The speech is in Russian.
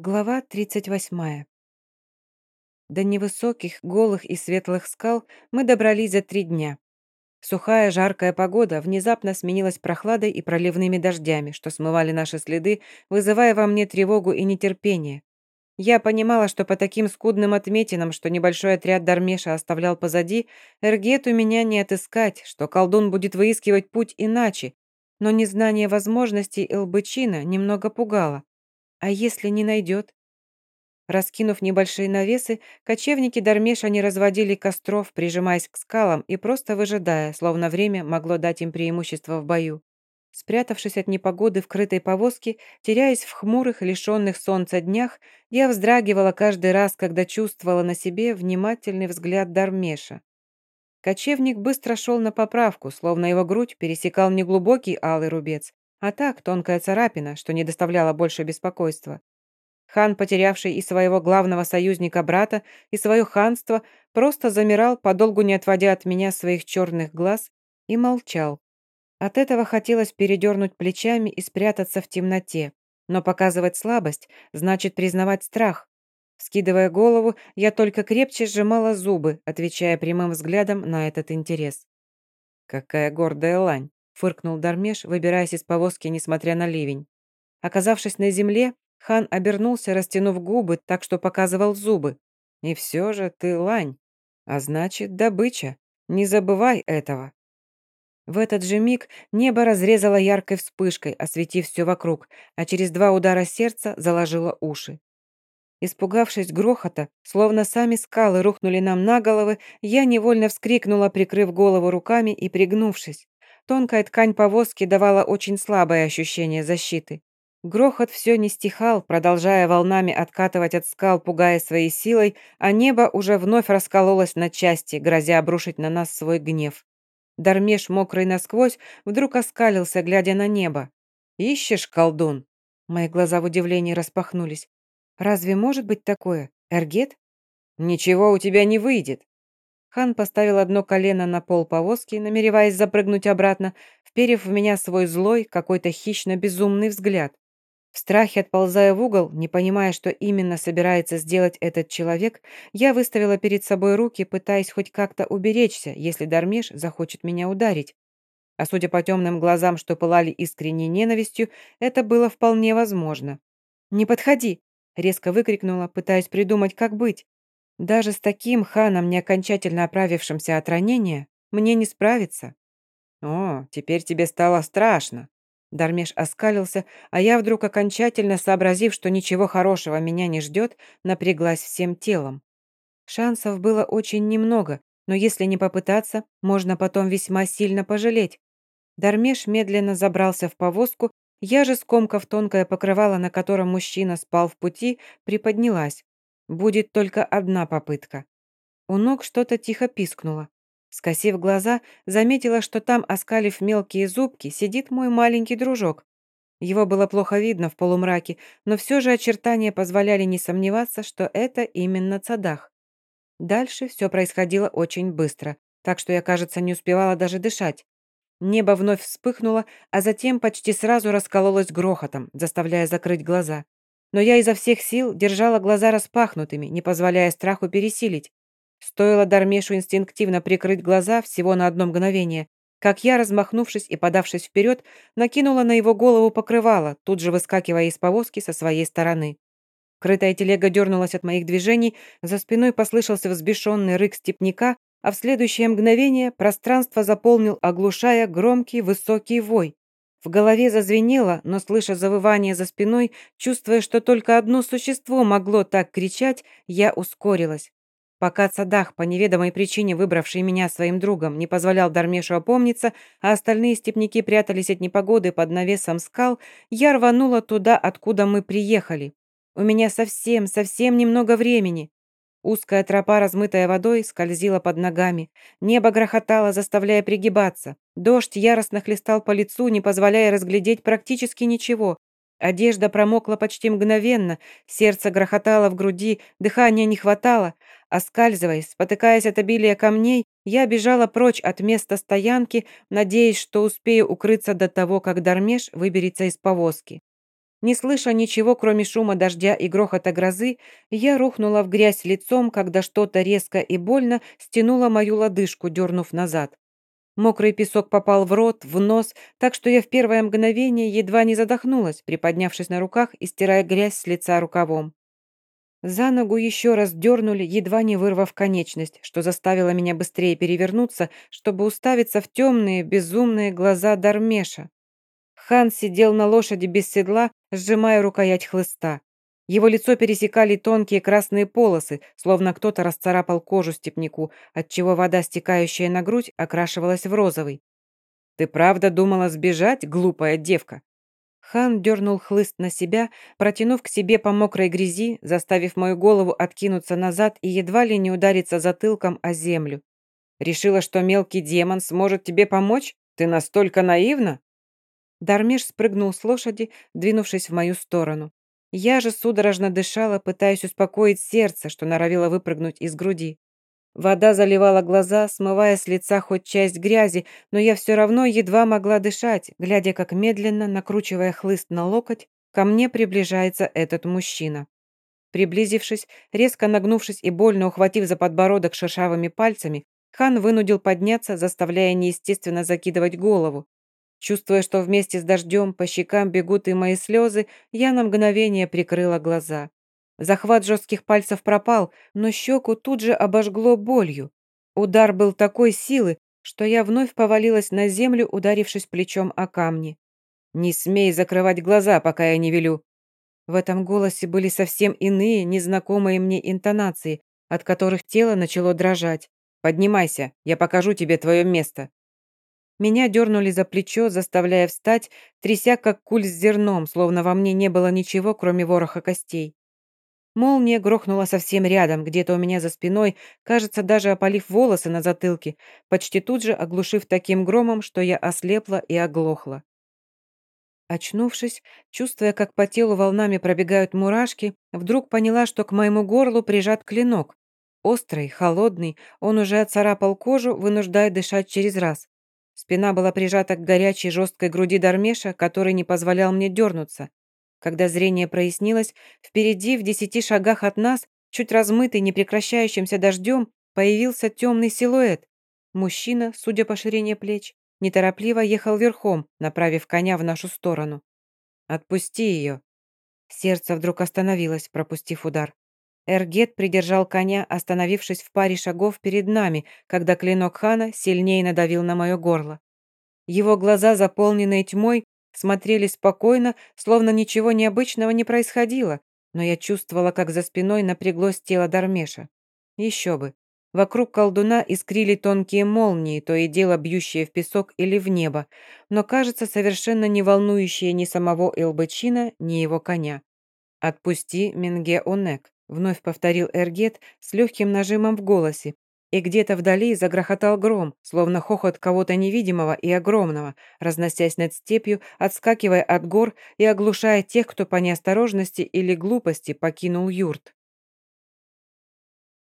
Глава 38. До невысоких, голых и светлых скал мы добрались за три дня. Сухая, жаркая погода внезапно сменилась прохладой и проливными дождями, что смывали наши следы, вызывая во мне тревогу и нетерпение. Я понимала, что по таким скудным отметинам, что небольшой отряд Дармеша оставлял позади, Эргету меня не отыскать, что колдун будет выискивать путь иначе, но незнание возможностей Элбычина немного пугало. А если не найдет? Раскинув небольшие навесы, кочевники Дармеша не разводили костров, прижимаясь к скалам и просто выжидая, словно время могло дать им преимущество в бою. Спрятавшись от непогоды в крытой повозке, теряясь в хмурых, лишенных солнца днях, я вздрагивала каждый раз, когда чувствовала на себе внимательный взгляд Дармеша. Кочевник быстро шел на поправку, словно его грудь пересекал не глубокий алый рубец, а так, тонкая царапина, что не доставляло больше беспокойства. Хан, потерявший и своего главного союзника брата, и свое ханство, просто замирал, подолгу не отводя от меня своих черных глаз, и молчал. От этого хотелось передернуть плечами и спрятаться в темноте. Но показывать слабость значит признавать страх. Скидывая голову, я только крепче сжимала зубы, отвечая прямым взглядом на этот интерес. «Какая гордая лань!» Фыркнул Дармеш, выбираясь из повозки, несмотря на ливень. Оказавшись на земле, хан обернулся, растянув губы, так что показывал зубы. «И все же ты лань, а значит, добыча. Не забывай этого». В этот же миг небо разрезало яркой вспышкой, осветив все вокруг, а через два удара сердца заложило уши. Испугавшись грохота, словно сами скалы рухнули нам на головы, я невольно вскрикнула, прикрыв голову руками и пригнувшись. Тонкая ткань повозки давала очень слабое ощущение защиты. Грохот все не стихал, продолжая волнами откатывать от скал, пугая своей силой, а небо уже вновь раскололось на части, грозя обрушить на нас свой гнев. Дармеш, мокрый насквозь, вдруг оскалился, глядя на небо. «Ищешь, колдун?» Мои глаза в удивлении распахнулись. «Разве может быть такое? Эргет?» «Ничего у тебя не выйдет. Хан поставил одно колено на пол повозки, намереваясь запрыгнуть обратно, вперев в меня свой злой, какой-то хищно-безумный взгляд. В страхе отползая в угол, не понимая, что именно собирается сделать этот человек, я выставила перед собой руки, пытаясь хоть как-то уберечься, если Дармеш захочет меня ударить. А судя по темным глазам, что пылали искренней ненавистью, это было вполне возможно. «Не подходи!» — резко выкрикнула, пытаясь придумать, как быть. Даже с таким ханом, не окончательно оправившимся от ранения, мне не справиться. «О, теперь тебе стало страшно!» Дармеш оскалился, а я вдруг окончательно сообразив, что ничего хорошего меня не ждет, напряглась всем телом. Шансов было очень немного, но если не попытаться, можно потом весьма сильно пожалеть. Дармеш медленно забрался в повозку, я же, скомкав тонкое покрывало, на котором мужчина спал в пути, приподнялась. Будет только одна попытка. У ног что-то тихо пискнуло. Скосив глаза, заметила, что там, оскалив мелкие зубки, сидит мой маленький дружок. Его было плохо видно в полумраке, но все же очертания позволяли не сомневаться, что это именно Цадах. Дальше все происходило очень быстро, так что я, кажется, не успевала даже дышать. Небо вновь вспыхнуло, а затем почти сразу раскололось грохотом, заставляя закрыть глаза но я изо всех сил держала глаза распахнутыми, не позволяя страху пересилить. Стоило Дармешу инстинктивно прикрыть глаза всего на одно мгновение, как я, размахнувшись и подавшись вперед, накинула на его голову покрывало, тут же выскакивая из повозки со своей стороны. Крытая телега дернулась от моих движений, за спиной послышался взбешенный рык степняка, а в следующее мгновение пространство заполнил, оглушая громкий высокий вой. В голове зазвенело, но, слыша завывание за спиной, чувствуя, что только одно существо могло так кричать, я ускорилась. Пока Цадах, по неведомой причине выбравший меня своим другом, не позволял Дармешу опомниться, а остальные степняки прятались от непогоды под навесом скал, я рванула туда, откуда мы приехали. У меня совсем, совсем немного времени. Узкая тропа, размытая водой, скользила под ногами. Небо грохотало, заставляя пригибаться. Дождь яростно хлестал по лицу, не позволяя разглядеть практически ничего. Одежда промокла почти мгновенно, сердце грохотало в груди, дыхания не хватало. Оскальзываясь, спотыкаясь от обилия камней, я бежала прочь от места стоянки, надеясь, что успею укрыться до того, как Дармеш выберется из повозки. Не слыша ничего, кроме шума дождя и грохота грозы, я рухнула в грязь лицом, когда что-то резко и больно стянуло мою лодыжку, дернув назад. Мокрый песок попал в рот, в нос, так что я в первое мгновение едва не задохнулась, приподнявшись на руках и стирая грязь с лица рукавом. За ногу еще раз дернули, едва не вырвав конечность, что заставило меня быстрее перевернуться, чтобы уставиться в темные, безумные глаза Дармеша. Хан сидел на лошади без седла, сжимая рукоять хлыста. Его лицо пересекали тонкие красные полосы, словно кто-то расцарапал кожу степняку, отчего вода, стекающая на грудь, окрашивалась в розовый. «Ты правда думала сбежать, глупая девка?» Хан дернул хлыст на себя, протянув к себе по мокрой грязи, заставив мою голову откинуться назад и едва ли не удариться затылком о землю. «Решила, что мелкий демон сможет тебе помочь? Ты настолько наивна?» Дармеш спрыгнул с лошади, двинувшись в мою сторону. Я же судорожно дышала, пытаясь успокоить сердце, что норовило выпрыгнуть из груди. Вода заливала глаза, смывая с лица хоть часть грязи, но я все равно едва могла дышать, глядя, как медленно, накручивая хлыст на локоть, ко мне приближается этот мужчина. Приблизившись, резко нагнувшись и больно ухватив за подбородок шершавыми пальцами, хан вынудил подняться, заставляя неестественно закидывать голову. Чувствуя, что вместе с дождем по щекам бегут и мои слезы, я на мгновение прикрыла глаза. Захват жестких пальцев пропал, но щеку тут же обожгло болью. Удар был такой силы, что я вновь повалилась на землю, ударившись плечом о камни. «Не смей закрывать глаза, пока я не велю». В этом голосе были совсем иные, незнакомые мне интонации, от которых тело начало дрожать. «Поднимайся, я покажу тебе твое место». Меня дернули за плечо, заставляя встать, тряся как куль с зерном, словно во мне не было ничего, кроме вороха костей. Молния грохнула совсем рядом, где-то у меня за спиной, кажется, даже опалив волосы на затылке, почти тут же оглушив таким громом, что я ослепла и оглохла. Очнувшись, чувствуя, как по телу волнами пробегают мурашки, вдруг поняла, что к моему горлу прижат клинок. Острый, холодный, он уже отцарапал кожу, вынуждая дышать через раз. Спина была прижата к горячей жесткой груди Дармеша, который не позволял мне дернуться. Когда зрение прояснилось, впереди, в десяти шагах от нас, чуть размытый непрекращающимся дождем, появился темный силуэт. Мужчина, судя по ширине плеч, неторопливо ехал верхом, направив коня в нашу сторону. «Отпусти ее!» Сердце вдруг остановилось, пропустив удар. Эргет придержал коня, остановившись в паре шагов перед нами, когда клинок хана сильнее надавил на мое горло. Его глаза, заполненные тьмой, смотрели спокойно, словно ничего необычного не происходило, но я чувствовала, как за спиной напряглось тело Дармеша. Еще бы. Вокруг колдуна искрили тонкие молнии, то и дело бьющие в песок или в небо, но, кажется, совершенно не волнующие ни самого Элбачина, ни его коня. «Отпусти Менге Онек», Вновь повторил Эргет с легким нажимом в голосе, и где-то вдали загрохотал гром, словно хохот кого-то невидимого и огромного, разносясь над степью, отскакивая от гор и оглушая тех, кто по неосторожности или глупости покинул юрт.